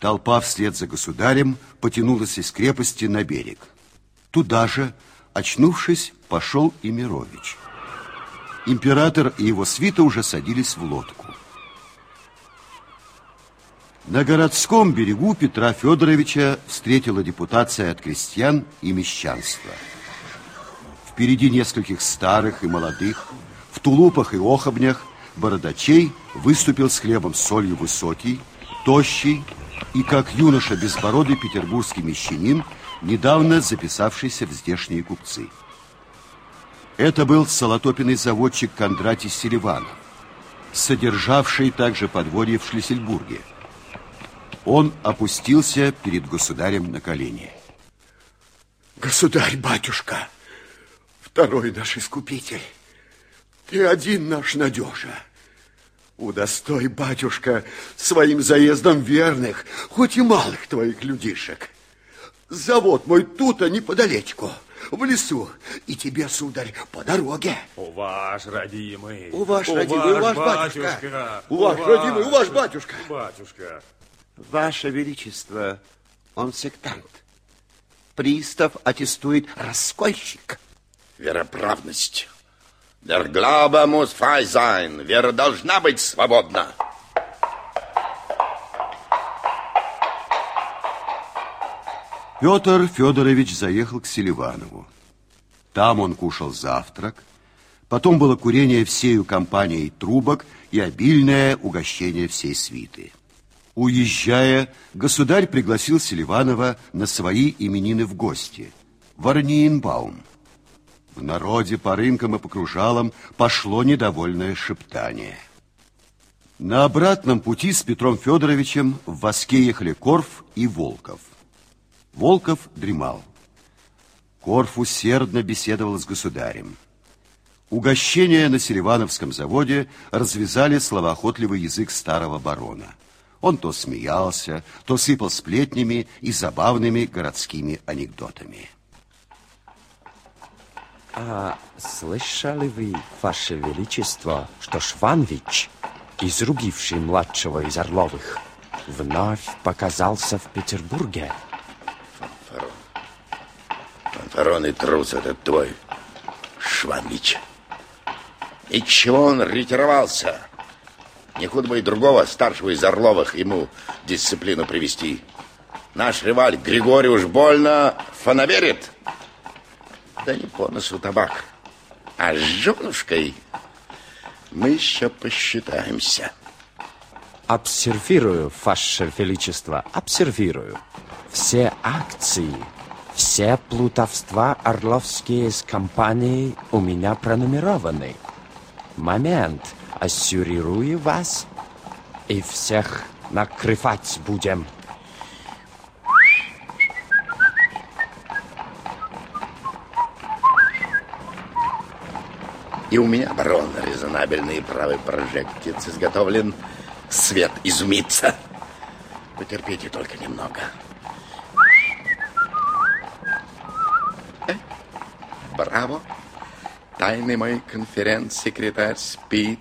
Толпа вслед за государем потянулась из крепости на берег. Туда же, очнувшись, пошел и Мирович. Император и его свита уже садились в лодку. На городском берегу Петра Федоровича встретила депутация от крестьян и мещанства. Впереди нескольких старых и молодых, в тулупах и охобнях, бородачей выступил с хлебом солью высокий, тощий и, как юноша безбородый петербургский мещанин, недавно записавшийся в здешние купцы. Это был солотопенный заводчик Кондратий Селиванов, содержавший также подворье в Шлиссельбурге. Он опустился перед государем на колени. Государь, батюшка, второй наш искупитель, ты один наш надежа. Удостой, батюшка, своим заездом верных, хоть и малых твоих людишек. Завод мой тут, а неподалечку, в лесу. И тебе, сударь, по дороге. У ваш родимый. У ваш родимый, у ваш батюшка. У ваш родимый, у ваш батюшка. Батюшка. Ваше Величество, он сектант. Пристав аттестует раскольщик. Вероправность. Der Glaube muss frei sein. Вера должна быть свободна. Петр Федорович заехал к Селиванову. Там он кушал завтрак. Потом было курение всею компанией трубок и обильное угощение всей свиты. Уезжая, государь пригласил Селиванова на свои именины в гости. В Арниенбаум. В народе по рынкам и по кружалам пошло недовольное шептание. На обратном пути с Петром Федоровичем в воске ехали Корф и Волков. Волков дремал. Корф усердно беседовал с государем. Угощения на Селивановском заводе развязали словоохотливый язык старого барона. Он то смеялся, то сыпал сплетнями и забавными городскими анекдотами. А слышали вы, Ваше Величество, что Шванвич, изрубивший младшего из Орловых, вновь показался в Петербурге? Фанфарон. Фанфарон и трус этот твой, Шванвич. И чего он ретировался? Не худо бы и другого старшего из Орловых ему дисциплину привести. Наш реваль Григорий уж больно фонаверит. Да не по носу табак. А с женушкой мы еще посчитаемся. Обсервирую, Ваше Величество, обсервирую. Все акции, все плутовства орловские с компанией у меня пронумерованы. Момент, ассюрирую вас и всех накрывать будем. И у меня, барон, резонабельный правый прожектец изготовлен. Свет изумится. Потерпите только немного. Э, Браво. Тайный мой конференц-секретарь спит.